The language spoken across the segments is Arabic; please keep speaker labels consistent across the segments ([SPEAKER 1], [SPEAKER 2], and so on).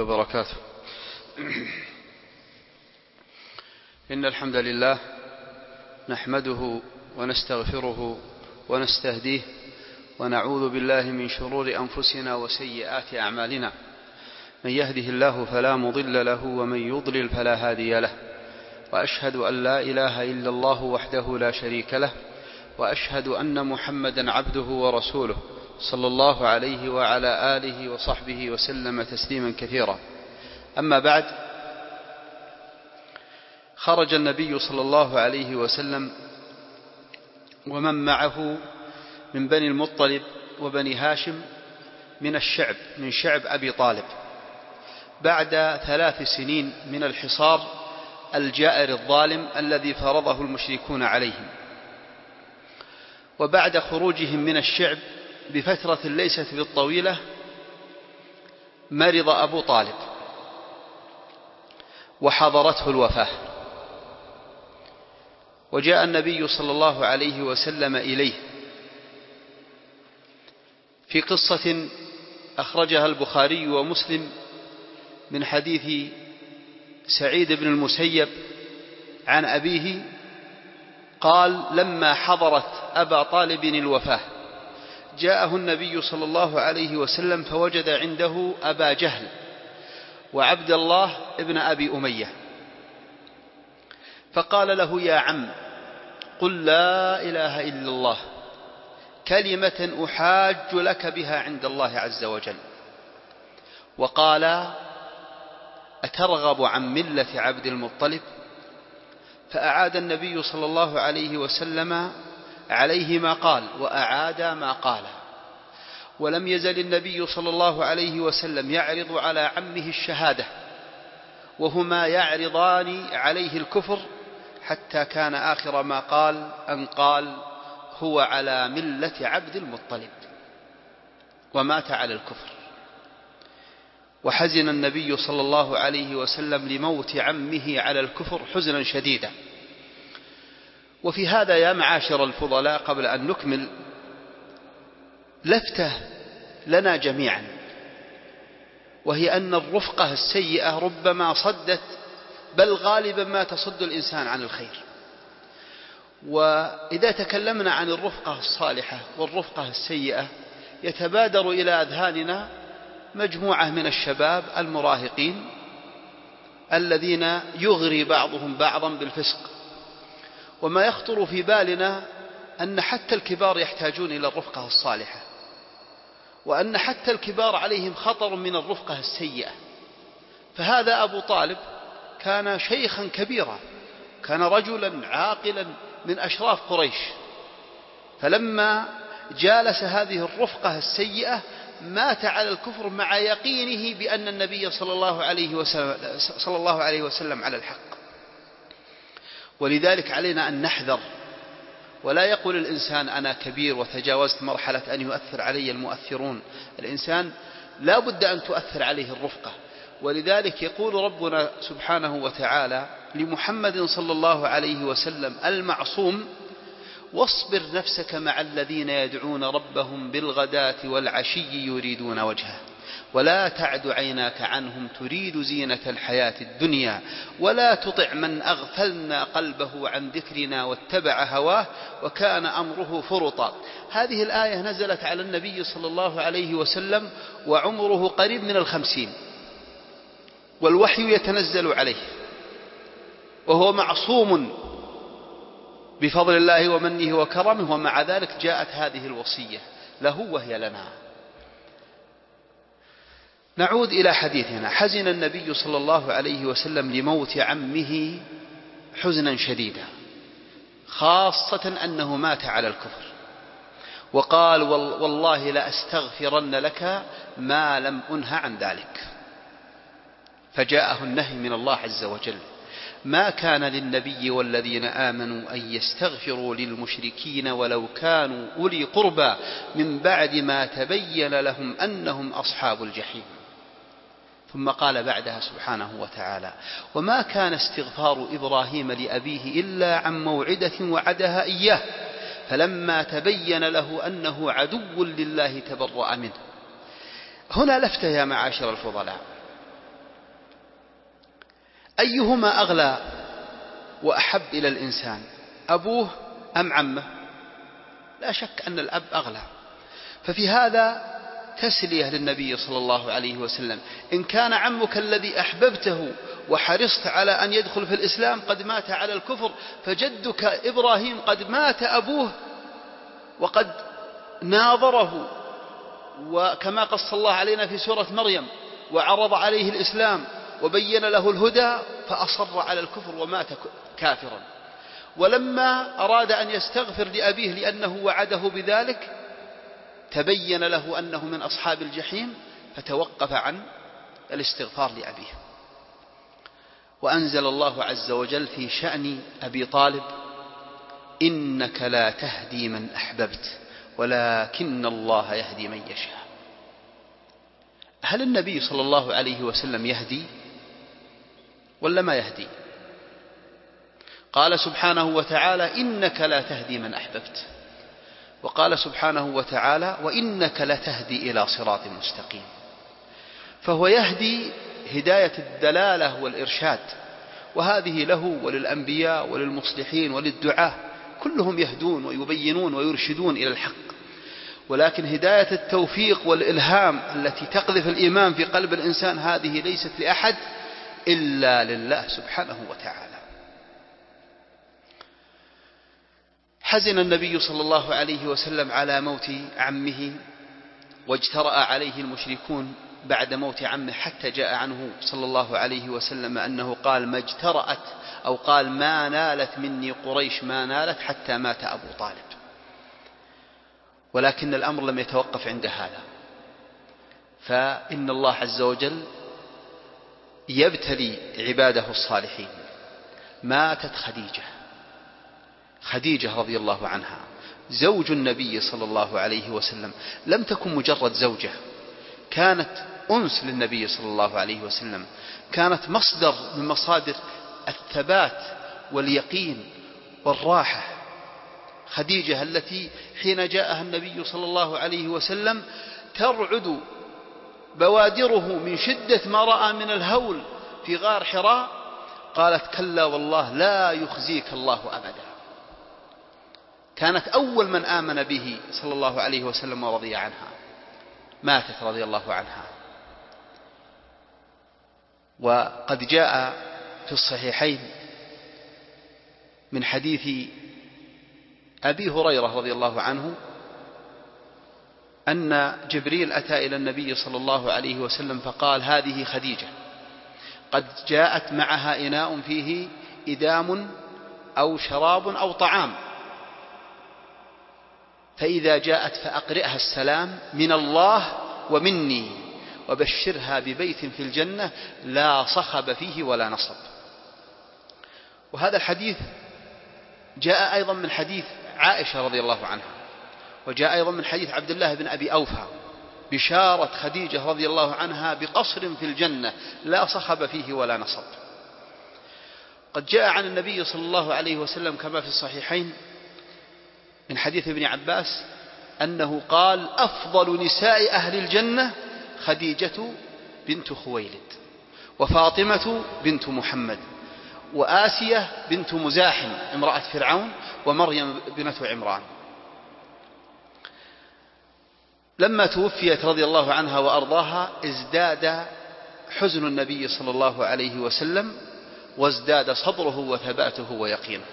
[SPEAKER 1] وبركاته. إن الحمد لله نحمده ونستغفره ونستهديه ونعوذ بالله من شرور أنفسنا وسيئات أعمالنا. من يهده الله فلا مضل له ومن يضلل فلا هادي له. وأشهد أن لا إله إلا الله وحده لا شريك له. وأشهد أن محمدا عبده ورسوله. صلى الله عليه وعلى آله وصحبه وسلم تسليما كثيرا. أما بعد خرج النبي صلى الله عليه وسلم ومن معه من بني المطلب وبني هاشم من الشعب من شعب أبي طالب. بعد ثلاث سنين من الحصار الجائر الظالم الذي فرضه المشركون عليهم. وبعد خروجهم من الشعب بفترة ليست بالطويلة مرض أبو طالب وحضرته الوفاة. وجاء النبي صلى الله عليه وسلم إليه في قصة أخرجها البخاري ومسلم من حديث سعيد بن المسيب عن أبيه قال لما حضرت أبا طالب الوفاة جاءه النبي صلى الله عليه وسلم فوجد عنده أبا جهل وعبد الله ابن أبي أمية. فقال له يا عم قل لا إله إلا الله كلمة أحاج لك بها عند الله عز وجل. وقال أترغب عن ملة عبد المطلب؟ فأعاد النبي صلى الله عليه وسلم عليه ما قال وأعاد ما قال. ولم يزل النبي صلى الله عليه وسلم يعرض على عمه الشهادة وهما يعرضان عليه الكفر حتى كان آخر ما قال أن قال هو على ملة عبد المطلب ومات على الكفر. وحزن النبي صلى الله عليه وسلم لموت عمه على الكفر حزنا شديدا. وفي هذا يا معاشر الفضلاء قبل أن نكمل لفتة لنا جميعا وهي أن الرفقة السيئة ربما صدت بل غالبا ما تصد الإنسان عن الخير. وإذا تكلمنا عن الرفقة الصالحة والرفقة السيئة يتبادر إلى أذهاننا مجموعة من الشباب المراهقين الذين يغري بعضهم بعضا بالفسق. وما يخطر في بالنا أن حتى الكبار يحتاجون إلى الرفقة الصالحة وأن حتى الكبار عليهم خطر من الرفقة السيئة. فهذا أبو طالب كان شيخا كبيرا كان رجلا عاقلا من أشراف قريش. فلما جالس هذه الرفقة السيئة مات على الكفر مع يقينه بأن النبي صلى الله عليه وسلم, صلى الله عليه وسلم على الحق. ولذلك علينا أن نحذر. ولا يقول الإنسان أنا كبير وتجاوزت مرحلة أن يؤثر علي المؤثرون. الإنسان لا بد أن تؤثر عليه الرفقة. ولذلك يقول ربنا سبحانه وتعالى لمحمد صلى الله عليه وسلم المعصوم واصبر نفسك مع الذين يدعون ربهم بالغداة والعشي يريدون وجهه. ولا تعد عيناك عنهم تريد زينة الحياة الدنيا ولا تطع من أغفلنا قلبه عن ذكرنا واتبع هواه وكان أمره فرطا. هذه الآية نزلت على النبي صلى الله عليه وسلم وعمره قريب من الخمسين والوحي يتنزل عليه وهو معصوم بفضل الله ومنه وكرمه ومع ذلك جاءت هذه الوصية له وهي لنا. نعود إلى حديثنا. حزن النبي صلى الله عليه وسلم لموت عمه حزنا شديدا خاصة أنه مات على الكفر. وقال والله لأستغفرن لك ما لم أنه عن ذلك. فجاءه النهي من الله عز وجل ما كان للنبي والذين آمنوا أن يستغفروا للمشركين ولو كانوا أولي قربى من بعد ما تبين لهم أنهم أصحاب الجحيم. ثم قال بعدها سبحانه وتعالى وما كان استغفار إبراهيم لأبيه إلا عن موعدة وعدها إياه فلما تبين له أنه عدو لله تبرأ منه. هنا لفتة يا معاشر الفضلاء. أيهما أغلى وأحب إلى الإنسان أبوه أم عمه؟ لا شك أن الأب أغلى. ففي هذا تسلية للنبي صلى الله عليه وسلم. إن كان عمك الذي أحببته وحرصت على أن يدخل في الإسلام قد مات على الكفر فجدك إبراهيم قد مات أبوه وقد ناظره. وكما قص الله علينا في سورة مريم وعرض عليه الإسلام وبين له الهدى فأصر على الكفر ومات كافرا. ولما أراد أن يستغفر لأبيه لأنه وعده بذلك تبين له أنه من أصحاب الجحيم فتوقف عن الاستغفار لأبيه. وأنزل الله عز وجل في شأن أبي طالب إنك لا تهدي من أحببت ولكن الله يهدي من يشاء. هل النبي صلى الله عليه وسلم يهدي؟ ولا ما يهدي؟ قال سبحانه وتعالى إنك لا تهدي من أحببت. وقال سبحانه وتعالى وإنك لتهدي إلى صراط مستقيم. فهو يهدي هداية الدلالة والإرشاد وهذه له وللأنبياء وللمصلحين وللدعاة كلهم يهدون ويبينون ويرشدون إلى الحق. ولكن هداية التوفيق والإلهام التي تقذف الإيمان في قلب الإنسان هذه ليست لأحد إلا لله سبحانه وتعالى. حزن النبي صلى الله عليه وسلم على موت عمه واجترأ عليه المشركون بعد موت عمه حتى جاء عنه صلى الله عليه وسلم أنه قال ما اجترأت أو قال ما نالت مني قريش ما نالت حتى مات أبو طالب. ولكن الأمر لم يتوقف عند هذا. فإن الله عز وجل يبتلي عباده الصالحين. ماتت خديجة. خديجة رضي الله عنها زوج النبي صلى الله عليه وسلم لم تكن مجرد زوجة كانت أنس للنبي صلى الله عليه وسلم كانت مصدر من مصادر الثبات واليقين والراحة. خديجة التي حين جاءها النبي صلى الله عليه وسلم ترعد بوادره من شدة ما رأى من الهول في غار حراء قالت كلا والله لا يخزيك الله أبدا. كانت أول من آمن به صلى الله عليه وسلم ورضي عنها. ماتت رضي الله عنها. وقد جاء في الصحيحين من حديث أبي هريرة رضي الله عنه أن جبريل أتى إلى النبي صلى الله عليه وسلم فقال هذه خديجة. قد جاءت معها إناء فيه إدام أو شراب أو طعام. فإذا جاءت فأقرئها السلام من الله ومني وبشرها ببيت في الجنة لا صخب فيه ولا نصب. وهذا الحديث جاء أيضا من حديث عائشة رضي الله عنها وجاء أيضا من حديث عبد الله بن أبي أوفى بشارة خديجة رضي الله عنها بقصر في الجنة لا صخب فيه ولا نصب. قد جاء عن النبي صلى الله عليه وسلم كما في الصحيحين من حديث ابن عباس أنه قال أفضل نساء أهل الجنة خديجة بنت خويلد وفاطمة بنت محمد وآسية بنت مزاحم امرأة فرعون ومريم بنت عمران. لما توفيت رضي الله عنها وأرضاها ازداد حزن النبي صلى الله عليه وسلم وازداد صبره وثباته ويقينه.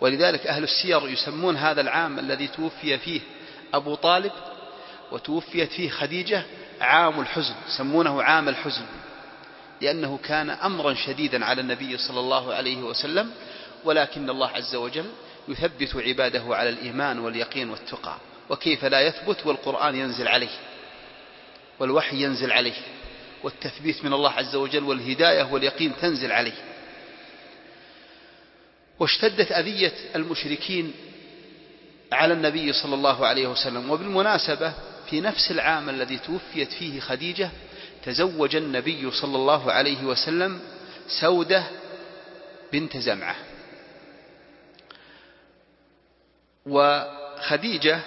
[SPEAKER 1] ولذلك أهل السير يسمون هذا العام الذي توفي فيه أبو طالب وتوفيت فيه خديجة عام الحزن يسمونه عام الحزن لأنه كان أمرا شديدا على النبي صلى الله عليه وسلم ولكن الله عز وجل يثبت عباده على الإيمان واليقين والتقى وكيف لا يثبت؟ والقرآن ينزل عليه والوحي ينزل عليه والتثبيت من الله عز وجل والهداية واليقين تنزل عليه. واشتدت أذية المشركين على النبي صلى الله عليه وسلم. وبالمناسبة في نفس العام الذي توفيت فيه خديجة تزوج النبي صلى الله عليه وسلم سودة بنت زمعة. وخديجة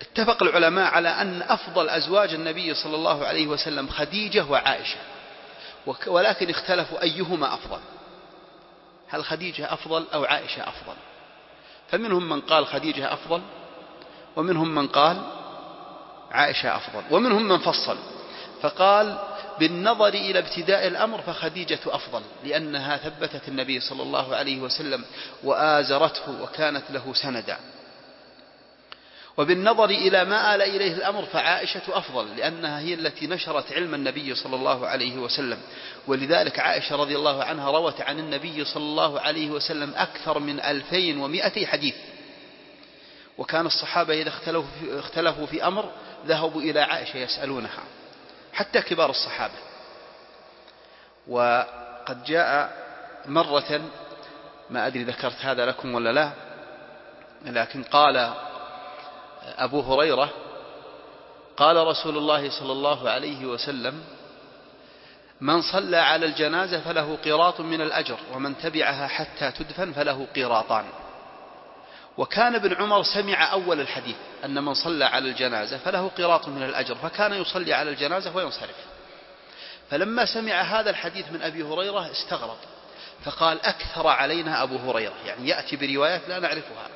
[SPEAKER 1] اتفق العلماء على أن أفضل أزواج النبي صلى الله عليه وسلم خديجة وعائشة ولكن اختلفوا أيهما أفضل. هل خديجة أفضل أو عائشة أفضل؟ فمنهم من قال خديجة أفضل ومنهم من قال عائشة أفضل ومنهم من فصل. فقال بالنظر إلى ابتداء الأمر فخديجة أفضل لأنها ثبتت النبي صلى الله عليه وسلم وآزرته وكانت له سندا. وبالنظر إلى ما آل إليه الأمر فعائشة أفضل لأنها هي التي نشرت علم النبي صلى الله عليه وسلم. ولذلك عائشة رضي الله عنها روت عن النبي صلى الله عليه وسلم أكثر من ألفين ومائتي حديث. وكان الصحابة إذا اختلفوا في أمر ذهبوا إلى عائشة يسألونها حتى كبار الصحابة. وقد جاء مرة ما أدري ذكرت هذا لكم ولا لا لكن قال أبو هريرة قال رسول الله صلى الله عليه وسلم من صلى على الجنازة فله قيراط من الأجر ومن تبعها حتى تدفن فله قيراطان. وكان ابن عمر سمع أول الحديث أن من صلى على الجنازة فله قراط من الأجر فكان يصلي على الجنازة وينصرف. فلما سمع هذا الحديث من أبي هريرة استغرب فقال أكثر علينا أبو هريرة يعني يأتي بروايات لا نعرفها.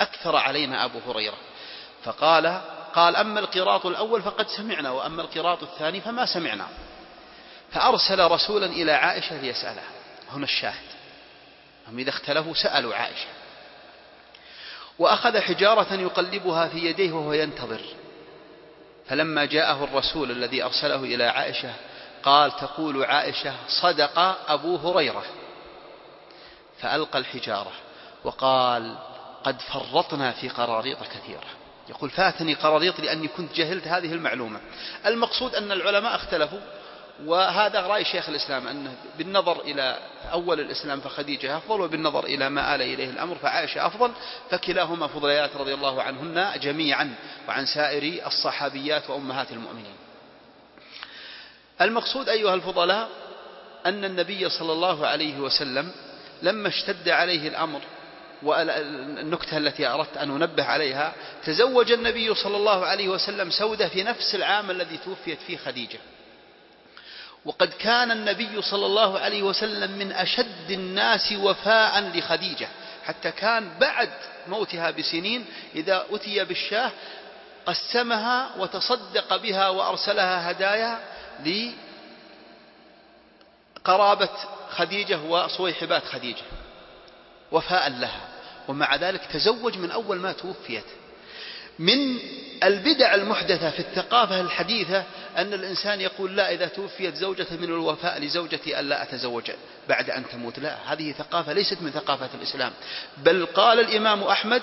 [SPEAKER 1] أكثر علينا أبو هريرة. فقال قال أما القراط الأول فقد سمعنا وأما القراط الثاني فما سمعنا. فأرسل رسولا إلى عائشة ليسألها. هنا الشاهد. هم إذا اختلفوا سألوا عائشة. وأخذ حجارة يقلبها في يديه وهو ينتظر. فلما جاءه الرسول الذي أرسله إلى عائشة قال تقول عائشة صدق أبو هريرة. فألقى الحجارة وقال قد فرطنا في قراريط كثيرة. يقول فاتني قراريط لأني كنت جهلت هذه المعلومة. المقصود أن العلماء اختلفوا وهذا رأي شيخ الإسلام أنه بالنظر إلى أول الإسلام فخديجة أفضل وبالنظر إلى ما آل إليه الأمر فعائشة أفضل فكلاهما فضليات رضي الله عنهن جميعا وعن سائر الصحابيات وأمهات المؤمنين. المقصود أيها الفضلاء أن النبي صلى الله عليه وسلم لما اشتد عليه الأمر والنكتة التي أردت أن أنبه عليها تزوج النبي صلى الله عليه وسلم سودة في نفس العام الذي توفيت فيه خديجة. وقد كان النبي صلى الله عليه وسلم من أشد الناس وفاء لخديجة حتى كان بعد موتها بسنين إذا أتي بالشاه قسمها وتصدق بها وأرسلها هدايا لقرابة خديجة وصويحبات خديجة وفاء لها. ومع ذلك تزوج من أول ما توفيت. من البدع المحدثة في الثقافة الحديثة أن الإنسان يقول لا إذا توفيت زوجته من الوفاء لزوجتي ألا أتزوج بعد أن تموت. لا هذه ثقافة ليست من ثقافة الإسلام. بل قال الإمام أحمد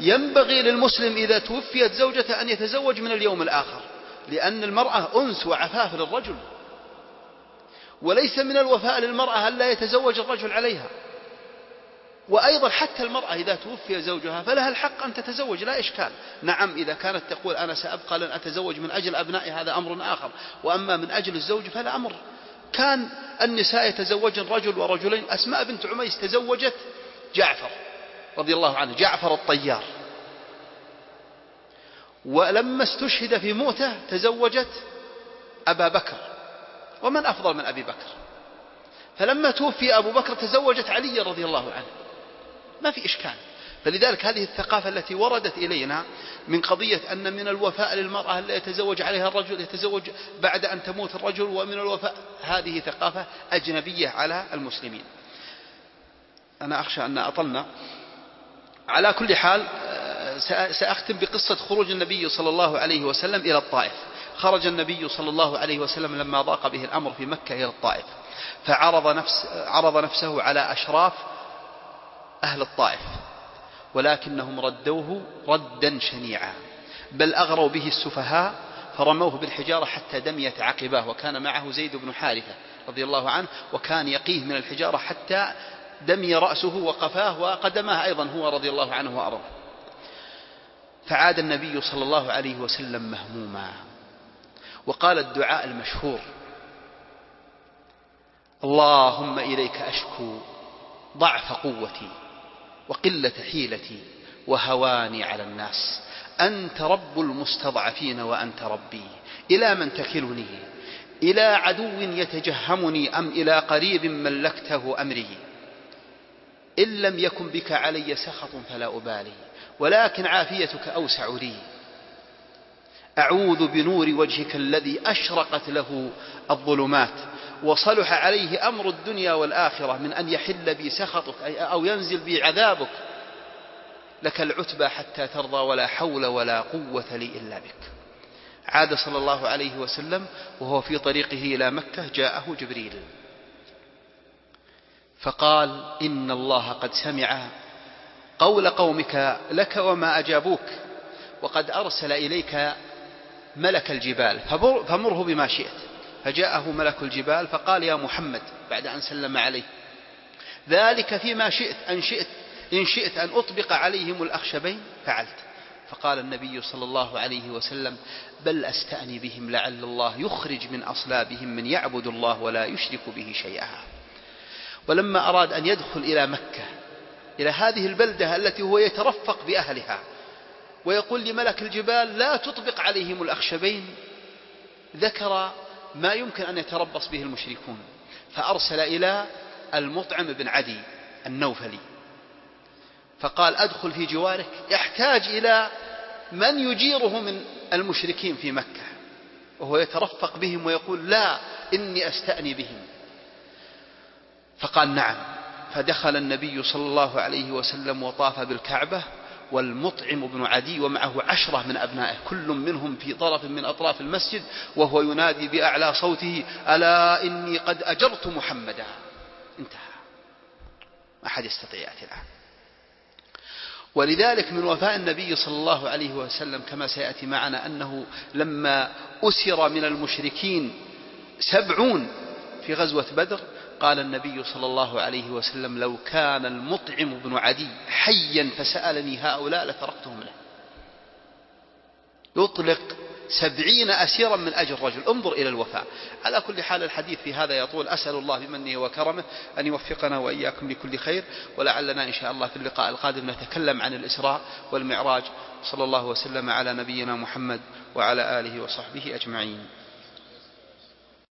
[SPEAKER 1] ينبغي للمسلم إذا توفيت زوجته أن يتزوج من اليوم الآخر لأن المرأة أنس وعفاف للرجل. وليس من الوفاء للمرأة ألا يتزوج الرجل عليها. وأيضا حتى المرأة إذا توفي زوجها فلها الحق أن تتزوج لا إشكال. نعم إذا كانت تقول أنا سأبقى لن أتزوج من أجل أبنائي هذا أمر آخر. وأما من أجل الزوج فلا أمر. كان النساء يتزوجن رجل ورجلين. أسماء بنت عميس تزوجت جعفر رضي الله عنه جعفر الطيار. ولما استشهد في موته تزوجت أبا بكر. ومن أفضل من أبي بكر. فلما توفي أبو بكر تزوجت علي رضي الله عنه. ما في إشكال. فلذلك هذه الثقافة التي وردت إلينا من قضية أن من الوفاء للمرأة لا يتزوج عليها الرجل يتزوج بعد أن تموت الرجل ومن الوفاء هذه ثقافة أجنبية على المسلمين. أنا أخشى أن أطلنا. على كل حال سأختم بقصة خروج النبي صلى الله عليه وسلم إلى الطائف. خرج النبي صلى الله عليه وسلم لما ضاق به الأمر في مكة إلى الطائف. فعرض نفس عرض نفسه على أشراف أهل الطائف ولكنهم ردوه ردا شنيعا بل أغروا به السفهاء فرموه بالحجارة حتى دميت عقباه وكان معه زيد بن حارثة رضي الله عنه وكان يقيه من الحجارة حتى دمي رأسه وقفاه وقدماه أيضا هو رضي الله عنه وأرضاه. فعاد النبي صلى الله عليه وسلم مهموما. وقال الدعاء المشهور اللهم إليك أشكو ضعف قوتي وقلة حيلتي وهواني على الناس. أنت رب المستضعفين وأنت ربي. إلى من تكلني؟ إلى عدو يتجهمني أم إلى قريب ملكته أمري؟ إن لم يكن بك علي سخط فلا أبالي ولكن عافيتك أوسع لي. أعوذ بنور وجهك الذي أشرقت له الظلمات. وصلح عليه أمر الدنيا والآخرة من أن يحل بي سخطك أو ينزل بي عذابك. لك العتبى حتى ترضى ولا حول ولا قوة لي إلا بك. عاد صلى الله عليه وسلم وهو في طريقه إلى مكة جاءه جبريل. فقال إن الله قد سمع قول قومك لك وما أجابوك وقد أرسل إليك ملك الجبال فمره بما شئت. فجاءه ملك الجبال فقال يا محمد بعد أن سلم عليه ذلك فيما شئت أن شئت إن شئت أن أطبق عليهم الأخشبين؟ فعلت. فقال النبي صلى الله عليه وسلم بل أستأني بهم لعل الله يخرج من أصلابهم من يعبد الله ولا يشرك به شيئا. ولما أراد أن يدخل إلى مكة إلى هذه البلدة التي هو يترفق بأهلها ويقول لملك الجبال لا تطبق عليهم الأخشبين ذكر ما يمكن أن يتربص به المشركون. فأرسل إلى المطعم بن عدي النوفلي. فقال أدخل في جوارك يحتاج إلى من يجيره من المشركين في مكة. وهو يترفق بهم ويقول لا إني أستأني بهم. فقال نعم. فدخل النبي صلى الله عليه وسلم وطاف بالكعبة. والمطعم بن عدي ومعه عشرة من أبنائه كل منهم في طرف من أطراف المسجد وهو ينادي بأعلى صوته ألا إني قد أجرت محمدا؟ انتهى. ما أحد يستطيع يأتي الآن. ولذلك من وفاء النبي صلى الله عليه وسلم كما سيأتي معنا أنه لما أسر من المشركين سبعون في غزوة بدر قال النبي صلى الله عليه وسلم لو كان المطعم بن عدي حيا فسألني هؤلاء لتركتهم له. يطلق سبعين أسيرا من أجل رجل انظر إلى الوفاء. على كل حال الحديث في هذا يطول. أسأل الله بمنه وكرمه أن يوفقنا وإياكم لكل خير ولعلنا إن شاء الله في اللقاء القادم نتكلم عن الإسراء والمعراج. صلى الله وسلم على نبينا محمد وعلى آله وصحبه أجمعين.